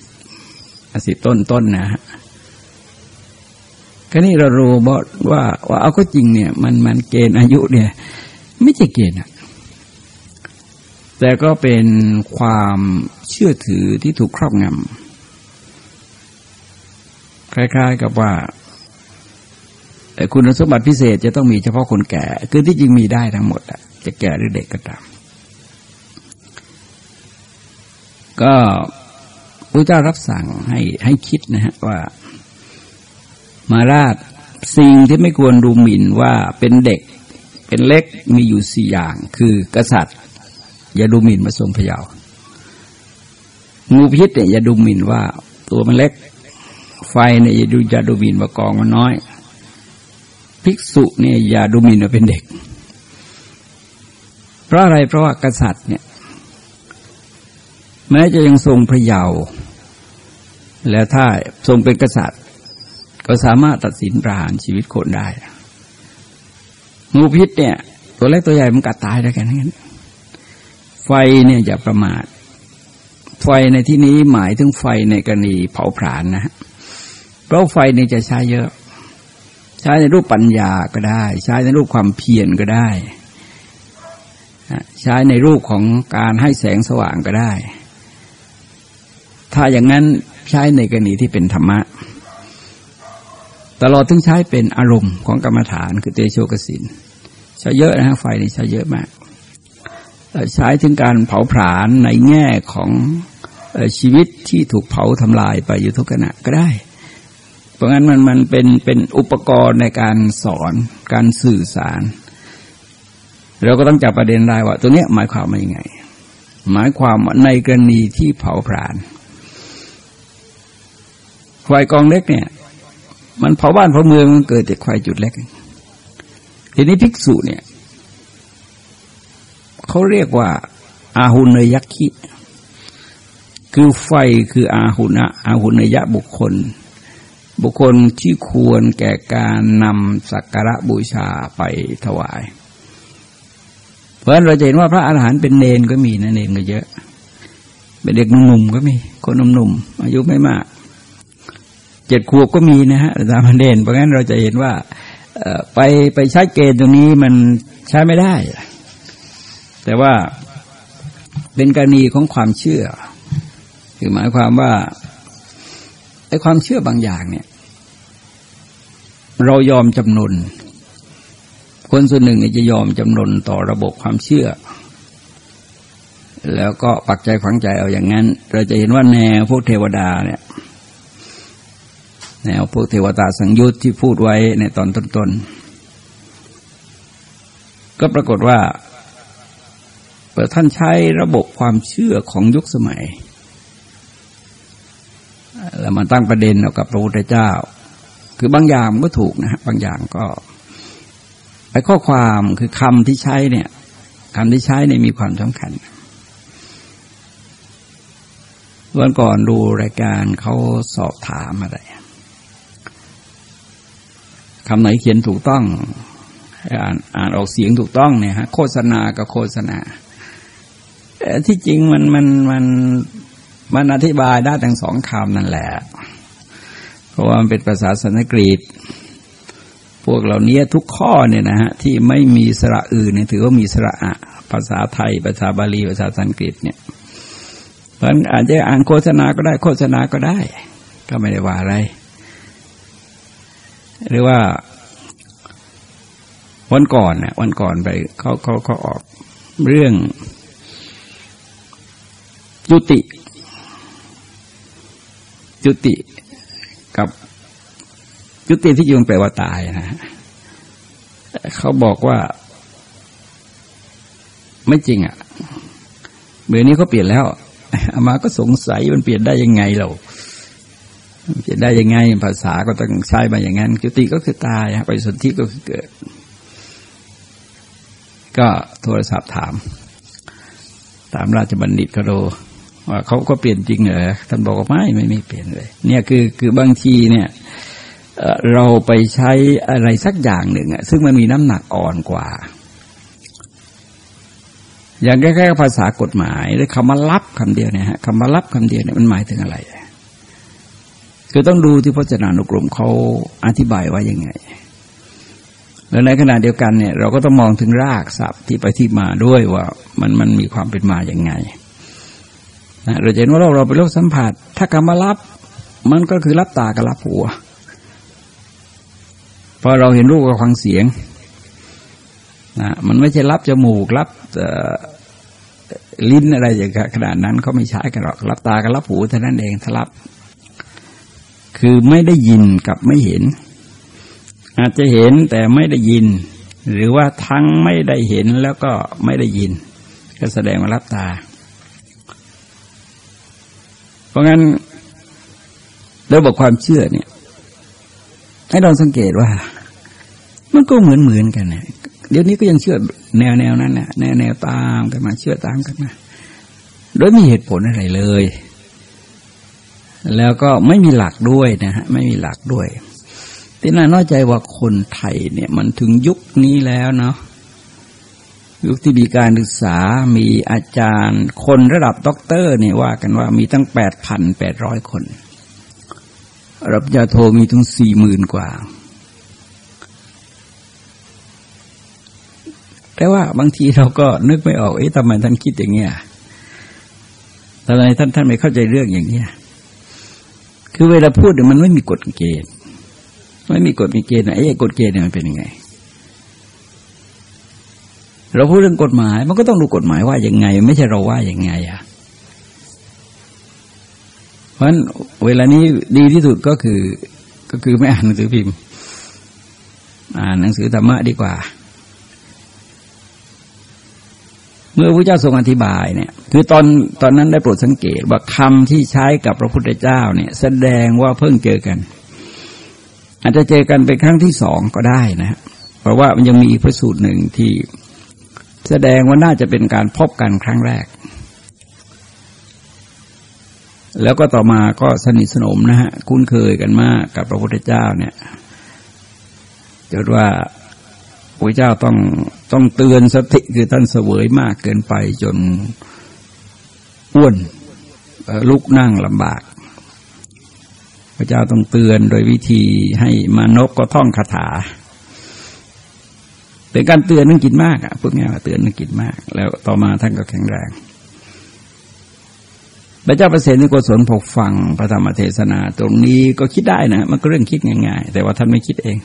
ห้าสิบต้นต้นนะฮะก็นี่เรารู้บอกว่าว่าเอาก็จริงเนี่ย มันมันเกณฑ์อายุเนี่ย ไม่ใช่เกณฑ์อะ แต่ก็เป็นความเชื่อถือที่ถูกครอบงำคล้ายๆกับว่าคุณสมบัติพิเศษจะต้องมีเฉพาะคนแก่ คือที่จริงมีได้ทั้งหมดอะจะแก่หรือเด็กก็ตาม ก็พระเจ้ารับสั่งให้ให้คิดนะฮะว่า มาราชสิ่งที่ไม่ควรดูหมิ่นว่าเป็นเด็กเป็นเล็กมีอยู่สี่อย่าง คือกษัตริย์ อย่าดูหมิ่นมาทรงพยาวงูพิษเนี่ยอย่าดูหมิ่นว่า ตัวมันเล็ก ไฟเนี่ยอย่าดูอย่าดูหมิ่นว่ากองมันน้อย ภิกษุเนี่ยอย่าดูหมิ่นว่าเป็นเด็ก เพราะอะไรเพราะว่ากษัตริย์เนี่ย แม้จะยังทรงพระเยาว์แล้วถ้าทรงเป็นกษัตริย์ ก็สามารถตัดสินประหารชีวิตคนได้ งูพิษเนี่ย ตัวเล็กตัวใหญ่มันกัดตายได้แค่นั้น ไฟเนี่ยอย่าประมาท ไฟในที่นี้หมายถึงไฟในกรณีเผาผลาญนะเพราะไฟนี่จะใช้เยอะ ใช้ในรูปปัญญาก็ได้ ใช้ในรูปความเพียรก็ได้ใช้ในรูปของการให้แสงสว่างก็ได้ ถ้าอย่างนั้นใช้ในกรณีที่เป็นธรรมะ ตลอดถึงใช้เป็นอารมณ์ของกรรมฐานคือเตโชกสินใช้เยอะนะฮะไฟนี่ใช้เยอะมาก ใช้ถึงการเผาผลาญในแง่ของชีวิตที่ถูกเผาทำลายไปอยู่ทุกขณะก็ได้ เพราะงั้นมันมันเป็นเป็นอุปกรณ์ในการสอนการสื่อสาร เราก็ต้องจับประเด็นได้ว่า ตัวเนี้ยหมายความว่ายังไง หมายความในกรณีที่เผาผลาญควายกองเล็กเนี่ย มันเผาบ้านเผาเมืองมันเกิดจากควายจุดเล็ก ทีนี้ภิกษุเนี่ย เขาเรียกว่า อาหุนยักขิคือไฟคืออาหุนะอาหุนยะบุคคล บุคคลที่ควรแก่การนำสักการะบูชาไปถวาย เพราะนั้นเราจะเห็นว่าพระอาหารหันต์เป็นเนนก็มีนะเนนก็เยอะ เป็นเด็กหนุ่มๆก็มี คนหนุ่มๆอายุไม่มากเจ็ดขวบก็มีนะฮะตามเด่นเพราะงั้นเราจะเห็นว่าไปไปใช้เกณฑ์ตรงนี้มันใช้ไม่ได้ แต่ว่าเป็นกรณีของความเชื่อ คือหมายความว่าไอ้ความเชื่อบางอย่างเนี่ย เรายอมจำนนคนส่วนหนึ่งจะยอมจำนนต่อระบบความเชื่อ แล้วก็ปักใจฝังใจเอาอย่างนั้น เราจะเห็นว่าแนวพวกเทวดาเนี่ย แนวพวกเทวตาสังยุตที่พูดไว้ในตอนต้นๆก็ปรากฏว่า ท่านใช้ระบบความเชื่อของยุคสมัย แล้วมาตั้งประเด็นเอากับพระพุทธเจ้า คือบางอย่างก็ถูกนะฮะบางอย่างก็ไอ้ข้อความคือคำที่ใช้เนี่ยคำที่ใช้ในมีความสำคัญวันก่อนดูรายการเขาสอบถามอะไรคำไหนเขียนถูกต้อง อ่านอ่านออกเสียงถูกต้องเนี่ยฮะโฆษณากับโฆษณา ที่จริงมันมันมันมันอธิบายได้ทั้งสองคำนั่นแหละ เพราะว่ามันเป็นภาษาสันสกฤตพวกเหล่านี้ทุกข้อเนี่ยนะฮะที่ไม่มีสระอื่นเนี่ยถือว่ามีสระอะภาษาไทย ภาษาบาลี ภาษาสันสกฤตเนี่ยเพราะอาจจะอ่านโฆษณาก็ได้โฆษณาก็ได้ ก็ไม่ได้ว่าอะไร หรือว่า วันก่อนเนี่ยวันก่อนไปเขาเขาเขาออกเรื่อง ยุติ ยุติกับยุติที่จริงแปลว่าตายนะเขาบอกว่า ไม่จริงอะ่ะเมื่อนี้เขาเปลี่ยนแล้วอามาก็สงสัยมันเปลี่ยนได้ยังไงเราเปลี่ยนได้ยังไง ภาษาก็ต้องใช้มาอย่างนั้นจุติก็คือตายไปสนธิก็คือเกิด ก็โทรศัพท์ถาม ตามราชบัณฑิตก็ดู ว่าเขาก็เปลี่ยนจริงเหรอท่านบอกว่าไม่ไม่ไม่เปลี่ยนเลย เนี่ยคือคือบางทีเนี่ยเราไปใช้อะไรสักอย่างหนึ่งอะซึ่งมันมีน้ำหนักอ่อนกว่า อย่างแค่ภาษากฎหมายหรือคำว่ารับคำเดียวเนี่ยฮะคำว่ารับคำเดียวเนี่ยมันหมายถึงอะไรคือต้องดูที่พจนานุกรมเขาอธิบายว่ายังไง แล้วในขณะเดียวกันเนี่ย เราก็ต้องมองถึงรากศัพท์ที่ไปที่มาด้วยว่ามันมันมีความเป็นมาอย่างไง นะเราเห็นว่าเราเราเป็นโรคสัมผัส ถ้าคำว่ารับมันก็คือรับตากับรับหัวพอเราเห็นรูปกับฟังเสียงนะมันไม่ใช่รับจมูกรับลิ้นอะไรอย่างขนาดนั้นเขาไม่ใช้กันหรอกรับตากับรับหูเท่านั้นเองถ้ารับ คือไม่ได้ยินกับไม่เห็น อาจจะเห็นแต่ไม่ได้ยิน หรือว่าทั้งไม่ได้เห็นแล้วก็ไม่ได้ยิน ก็แสดงว่ารับตา เพราะงั้นระบบความเชื่อเนี่ย ให้เราสังเกตว่า มันก็เหมือนเหมือนกันนี่ยเดี๋ยวนี้ก็ยังเชื่อแนวแนวนั้นนะแนวแนวตามกันมาเชื่อตามกันมาโดยมีเหตุผลอะไรเลย แล้วก็ไม่มีหลักด้วยนะฮะ ไม่มีหลักด้วยที่น่าน้อยใจว่าคนไทยเนี่ย มันถึงยุคนี้แล้วเนาะ ยุคที่มีการศึกษา มีอาจารย์ คนระดับด็อกเตอร์เนี่ยว่ากันว่ามีตั้งแปดพันแปดร้อยคน รับยาโทมีถึงสี่หมื่นกว่า แต่ว่าบางทีเราก็นึกไม่ออก เอ๊ะทำไมท่านคิดอย่างเงี้ยทำไมท่านท่านไม่เข้าใจเรื่องอย่างเงี้ย คือเวลาพูดเนี่ยมันไม่มีกฎเกณฑ์ ไม่มีกฎมีเกณฑ์นะไอ้กฎเกณฑ์เนี่ยมันเป็นยังไง เราพูดเรื่องกฎหมาย มันก็ต้องดูกฎหมายว่าอย่างไง ไม่ใช่เราว่าอย่างไงอะเพราะฉะนั้นเวลานี้ดีที่สุดก็คือ ก็คือไม่อ่านหนังสือพิมพ์ อ่านหนังสือธรรมะดีกว่า เมื่อพระเจ้าทรงอธิบายเนี่ย คือตอนตอนนั้นได้โปรดสังเกตว่าคำที่ใช้กับพระพุทธเจ้าเนี่ย แสดงว่าเพิ่งเจอกัน อาจจะเจอกันเป็นครั้งที่สองก็ได้นะเพราะว่ามันยังมีอีกพระสูตรหนึ่งที่ แสดงว่าน่าจะเป็นการพบกันครั้งแรก แล้วก็ต่อมาก็สนิทสนมนะฮะคุ้นเคยกันมากกับพระพุทธเจ้าเนี่ยจนว่าพระเจ้าต้องต้องเตือนสติคือท่านเสวยมากเกินไปจนอ้วนลุกนั่งลำบาก พระเจ้าต้องเตือนโดยวิธีให้มานกก็ท่องคาถา เป็นการเตือนนั่งกินมากอะพูดง่ายว่าเตือนนั่งกินมาก แล้วต่อมาท่านก็แข็งแรงพระเจ้าประเสริฐในิโกศลพกฟังพระธรรมเทศนา ตรงนี้ก็คิดได้นะ มันก็เรื่องคิดง่ายๆ แต่ว่าท่านไม่คิดเอง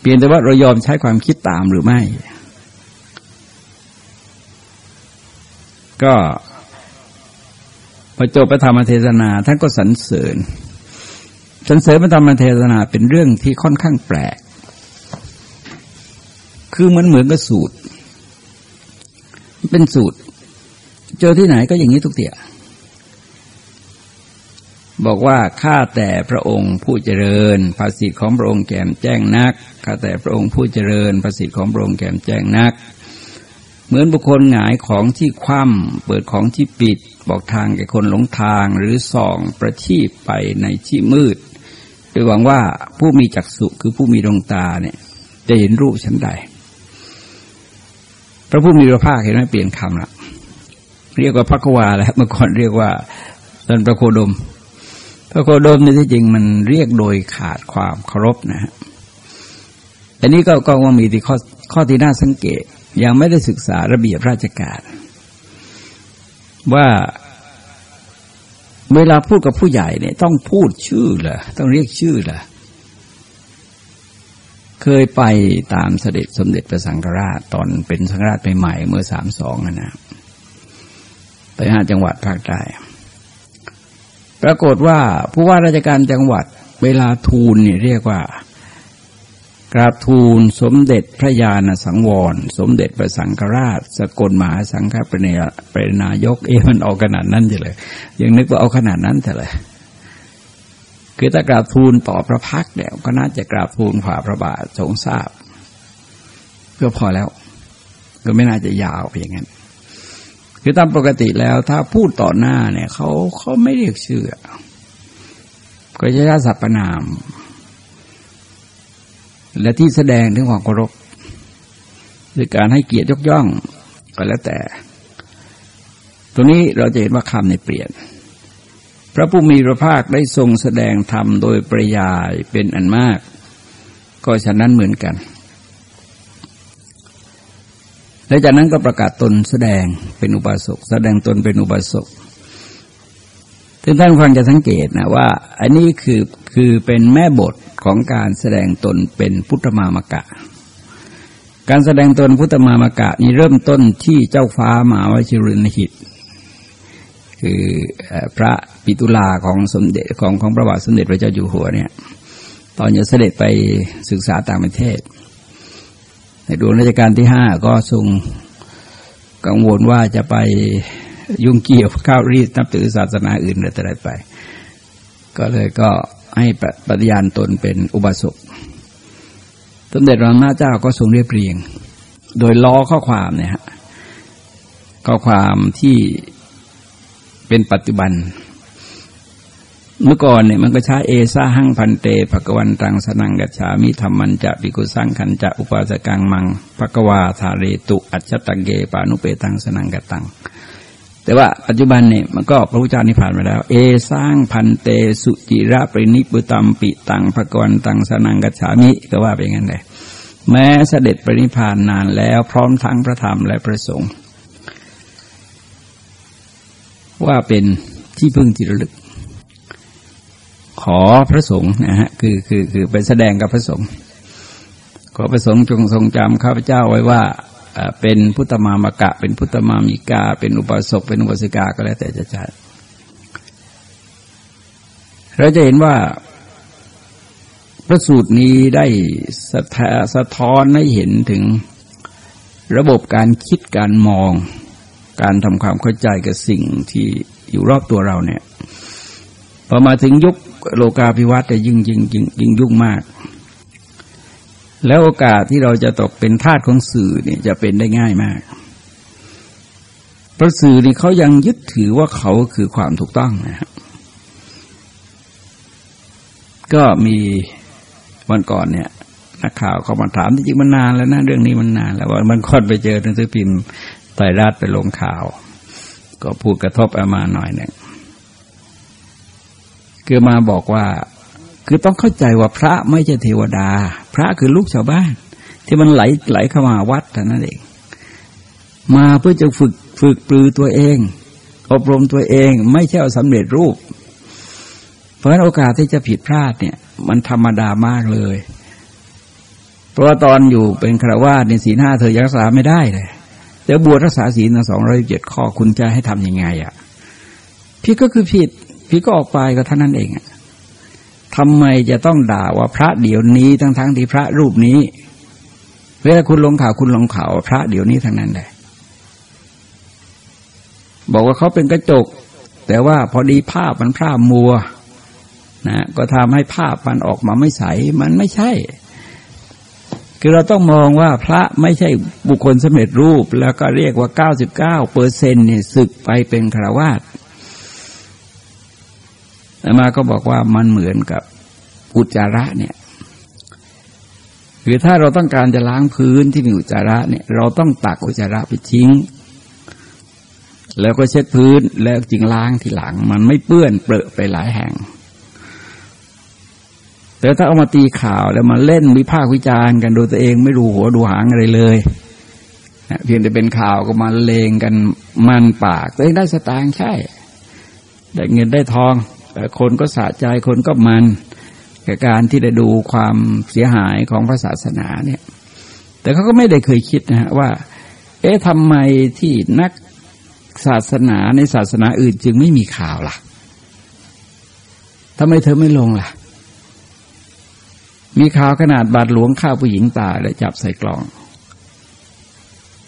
เปลี่ยนแต่ว่าเรายอมใช้ความคิดตามหรือไม่ ก็พอจบพระธรรมเทศนาท่านก็สรรเสริญสรรเสริญพระธรรมเทศนาเป็นเรื่องที่ค่อนข้างแปลก คือมันเหมือนกับสูตร เป็นสูตร เจอที่ไหนก็อย่างนี้ทุกเตี่ยบอกว่าข้าแต่พระองค์ผู้เจริญ ภาษิตของพระองค์แก่มแจ้งนักข้าแต่พระองค์ผู้เจริญ ภาษิตของพระองค์แก่มแจ้งนัก เหมือนบุคคลหงายของที่คว่ำเปิดของที่ปิด บอกทางแก่คนหลงทางหรือส่องประทีปไปในที่มืด โดยหวังว่าผู้มีจักษุคือผู้มีดวงตาเนี่ยจะเห็นรูปชั้นใด พระผู้มีพระภาคเห็นไหมเปลี่ยนคำละเรียกว่าพักวาแล้วเมื่อก่อนเรียกว่าตอนพระโคดม พระโคดมในที่จริงมันเรียกโดยขาดความเคารพนะฮะแต่นี้ก็ก็ว่ามีที่ข้อข้อที่น่าสังเกต ยังไม่ได้ศึกษาระเบียบราชการ ว่าเวลาพูดกับผู้ใหญ่เนี่ยต้องพูดชื่อเหรอต้องเรียกชื่อเหรอ เคยไปตามเสด็จสมเด็จพระสังฆราชตอนเป็นสังฆราชใหม่เมื่อสามสองนะ ไปห้าจังหวัดภาคใต้ปรากฏว่าผู้ว่าราชการจังหวัดเวลาทูลเนี่ยเรียกว่ากราบทูลสมเด็จพระญาณสังวร สมเด็จพระสังฆราช สกลมหาสังฆปริยปรินายกเอมันออกขนาดนั้นจะเลยยังนึกว่าเอาขนาดนั้นแต่เลย คือถ้ากราบทูลต่อพระพักเนี่ยก็น่าจะกราบทูลฝ่าพระบาททรงทราบก็พอแล้ว ก็ไม่น่าจะยาวไปอย่างนั้นคือตามปกติแล้วถ้าพูดต่อหน้าเนี่ยเขาเขาไม่เรียกชื่อก็จะใช้สรรพนาม และที่แสดงถึงความเคารพโดยการให้เกียรติยกย่องก็แล้วแต่ ตรงนี้เราจะเห็นว่าคำในเปลี่ยน ระผู้มีพระภาคได้ทรงแสดงธรรมโดยปริยายเป็นอันมาก ก็ฉะนั้นเหมือนกัน และจากนั้นก็ประกาศตนแสดงเป็นอุบาสกแสดงตนเป็นอุบาสกท่านท่านฟังจะสังเกตนะว่า อันนี้คือคือเป็นแม่บทของการแสดงตนเป็นพุทธมามกะ การแสดงตนพุทธมามกะนี้เริ่มต้นที่เจ้าฟ้ามหาวชิรุณหิต คือพระปิตุลาของสมเด็จของของพระบาทสมเด็จพระเจ้าอยู่หัวเนี่ย ตอนจะเสด็จไปศึกษาต่างประเทศ ในดวงราชการที่ห้าก็ทรงกังวลว่าจะไปยุ่งเกี่ยวข้าวรีดนับถือศาสนาอื่นอะไรไป ก็เลยก็ให้ปฏิญาณตนเป็นอุบาสกสมเด็จพระนาเจ้าก็ทรงเรียบเรียง โดยล้อข้อความเนี่ยฮะข้อความที่ เป็นปัจจุบัน เมื่อก่อนเนี่ยมันก็ใช้เอซาหังพันเตภกวันตังสนังกัจฉามิธรรมันจะปิกุสังขันจะอุปาสกังมังภกวาธาเรตุอัจฉตังเกปานุเปตังสนังกัตังแต่ว่าปัจจุบันเนี่ยมันก็พระพุทธเจ้านิพพานไปแล้ว เอสร้างพันเตสุจิระปรินิปุตัมปิตังภกวันตังสนังกัจฉามิก็ว่าไปงั้นเลยแม้เสด็จปรินิพานนานแล้วพร้อมทั้งพระธรรมและพระสงฆ์ ว่าเป็นที่พึ่งที่ระลึก ขอพระสงฆ์นะฮะคือคือคือไปแสดงกับพระสงฆ์ขอพระสงฆ์จงทรงจำข้าพเจ้าไว้ว่าเป็นพุทธมามกะ เป็นพุทธมามิกา เป็นอุปสกเป็นอุปสิกาก็แล้วแต่จะใช้เราจะเห็นว่าพระสูตรนี้ได้สะท้อนให้เห็นถึงระบบการคิดการมอง การทำความเข้าใจกับสิ่งที่อยู่รอบตัวเราเนี่ย พอมาถึงยุคโลกาภิวัตน์จะยิ่งยิ่งยิ่งยิ่งยุ่งมาก แล้วโอกาสที่เราจะตกเป็นทาสของสื่อเนี่ยจะเป็นได้ง่ายมาก เพราะสื่อนี่เขายังยึดถือว่าเขาคือความถูกต้องนะครับก็มีวันก่อนเนี่ยนักข่าวเขามาถามจริงมันนานแล้วนะเรื่องนี้มันนานแล้วว่ามันค่อนไปเจอหนังสือพิมพ์ ไตรรัฐไปลงข่าว ก็พูดกระทบอามาหน่อยหนึ่งคือมาบอกว่า คือต้องเข้าใจว่าพระไม่ใช่เทวดา พระคือลูกชาวบ้าน ที่มันไหลไหลเข้ามาวัดแต่นั้นเอง มาเพื่อจะฝึกฝึกปลือตัวเอง อบรมตัวเองไม่ใช่เอาสำเร็จรูป เพราะนั้นโอกาสที่จะผิดพลาดเนี่ย มันธรรมดามากเลย เพราะว่าตอนอยู่เป็นคราวาสในศีลห้าเธอรักษาไม่ได้เลย แต่บวชรักษาศีลสองร้อยเจ็ดข้อคุณจะให้ทํำยังไงอะพี่ก็คือผิดพี่ก็ออกไปก็เท่านั้นเองทำไมจะต้องด่าว่าพระเดี๋ยวนี้ทั้งๆทที่พระรูปนี้ เวลาคุณลงข่าวคุณลงข่าวพระเดี๋ยวนี้ทั้งนั้นเลยบอกว่าเขาเป็นกระจก แต่ว่าพอดีภาพมันพร่ามัวนะก็ทำให้ภาพมันออกมาไม่ใส มันไม่ใช่ คือเราต้องมองว่าพระไม่ใช่บุคคลสำเร็จรูป แล้วก็เรียกว่าเก้าสิบเก้าเปอร์เซ็นเนี่ยศึกไปเป็นคราวาสแต่มาก็บอกว่ามันเหมือนกับอุจจาระเนี่ยคือถ้าเราต้องการจะล้างพื้นที่มีอุจจาระเนี่ยเราต้องตักอุจจาระไปทิ้ง แล้วก็เช็ดพื้นแล้วจึงล้างทีหลัง มันไม่เปื้อนเปรอะไปหลายแห่ง แต่ถ้าเอามาตีข่าวแล้วมาเล่นวิพากษ์วิจารณ์กันโดยตัวเองไม่รู้หัวดูหางอะไรเลยเพียงแต่เป็นข่าวก็มาเลงกันมันปากตัวเองได้สตางค์ใช่ ได้เงินได้ทองแต่คนก็สะใจคนก็มันกับการที่ได้ดูความเสียหายของพระศาสนาเนี่ย แต่เขาก็ไม่ได้เคยคิดนะฮะว่า เอ๊ะทำไมที่นักศาสนาในศาสนาอื่นจึงไม่มีข่าวล่ะทำไมเธอไม่ลงล่ะ มีข่าวขนาดบาดหลวงข้าวผู้หญิงตายแล้วจับใส่กล่อง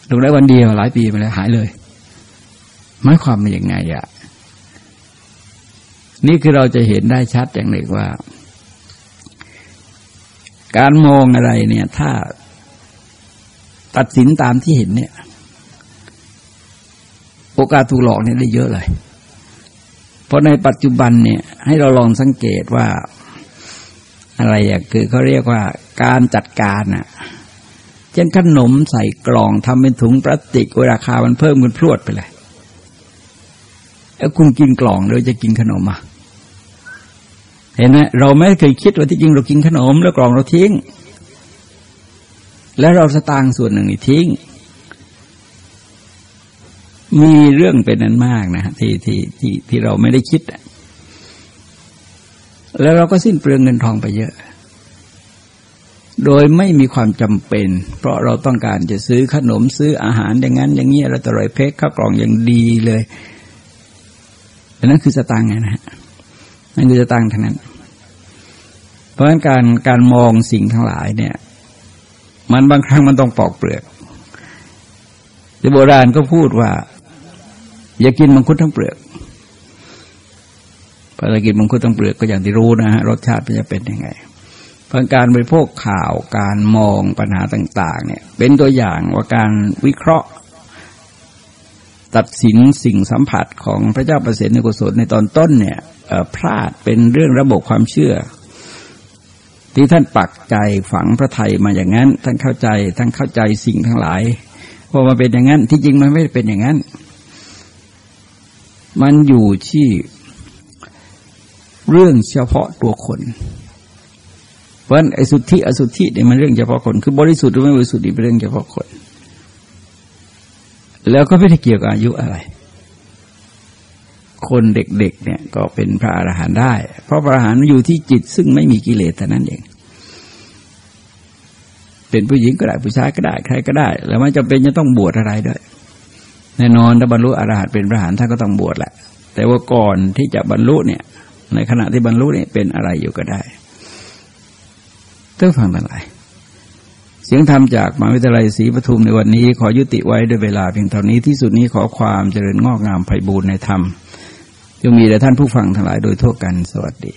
ลงได้วันเดียวหลายปีมาแล้วหายเลยหมายความว่าอย่างไงอะนี่คือเราจะเห็นได้ชัดอย่างหนึ่งว่า การมองอะไรเนี่ย ถ้าตัดสินตามที่เห็นเนี่ย โอกาสถูกหลอกเนี่ยได้เยอะเลย เพราะในปัจจุบันเนี่ย ให้เราลองสังเกตว่า อะไรอะคือเขาเรียกว่าการจัดการอะเช่นขนมใส่กล่องทำเป็นถุงพลาสติกราคามันเพิ่มขึ้นพรวดไปเลยแล้วคุณกินกล่องโดยจะกินขนมอะเห็นไหมเราไม่เคยคิดว่าที่จริงเรากินขนม แล้วกล่องเราทิ้ง แล้วเราสตางค์ส่วนหนึ่งนี่ทิ้ง มีเรื่องเป็นนั้นมากนะที่ที่ที่ที่เราไม่ได้คิด แล้วเราก็สิ้นเปลืองเงินทองไปเยอะ โดยไม่มีความจำเป็น เพราะเราต้องการจะซื้อขนมซื้ออาหารอย่างนั้น อย่างนี้เราตรอยเพกข้าวกล่องอย่างดีเลยอันนั้นคือสตางค์ไงนะฮะนั่นคือสตางค์ทั้งนั้น เพราะฉะนั้นการการมองสิ่งทั้งหลายเนี่ย มันบางครั้งมันต้องปอกเปลือกแต่โบราณก็พูดว่า อย่ากินมังคุดทั้งเปลือก พอเรกินมังคุดทั้งเปลือกก็อย่างที่รู้นะฮะรสชาติมันจะเป็นยังไงเพราะการบริโภคข่าวการมองปัญหาต่าง ๆ เนี่ยเป็นตัวอย่างว่าการวิเคราะห์ ตัดสินสิ่งสัมผัสของพระเจ้าประเสริฐในกุศลในตอนต้นเนี่ยพลาดเป็นเรื่องระบบความเชื่อ ที่ท่านปักใจฝังพระไทยมาอย่างนั้น ท่านเข้าใจท่านเข้าใจสิ่งทั้งหลายว่ามันเป็นอย่างนั้นที่จริงมันไม่ได้เป็นอย่างนั้น มันอยู่ที่ เรื่องเฉพาะตัวคนเพราะไอ้สุทธิอสุทธิเนี่ยมันเรื่องเฉพาะคน คือบริสุทธิ์หรือไม่บริสุทธิ์นี่เป็นเรื่องเฉพาะคน แล้วก็ไม่ได้เกี่ยวกับอายุอะไร คนเด็กๆเนี่ยก็เป็นพระอรหันต์ได้ เพราะพระอรหันต์อยู่ที่จิตซึ่งไม่มีกิเลสแต่นั้นเองเป็นผู้หญิงก็ได้ผู้ชายก็ได้ ใครก็ได้ แล้วไม่จำเป็นจะต้องบวชอะไรด้วยแน่นอนถ้าบรรลุอรหันต์เป็นพระอรหันต์ท่านก็ต้องบวชแหละ แต่ว่าก่อนที่จะบรรลุเนี่ย ในขณะที่บรรลุนี่เป็นอะไรอยู่ก็ได้ต้องฟังทั้งหลายเสียงธรรมจากมหาวิทยาลัยศรีปทุมในวันนี้ ขอยุติไว้ด้วยเวลาเพียงเท่านี้ที่สุดนี้ขอความเจริญงอกงามไพบูรณ์ในธรรมจงมีแด่ท่านผู้ฟังทั้งหลายโดยทั่วกันสวัสดี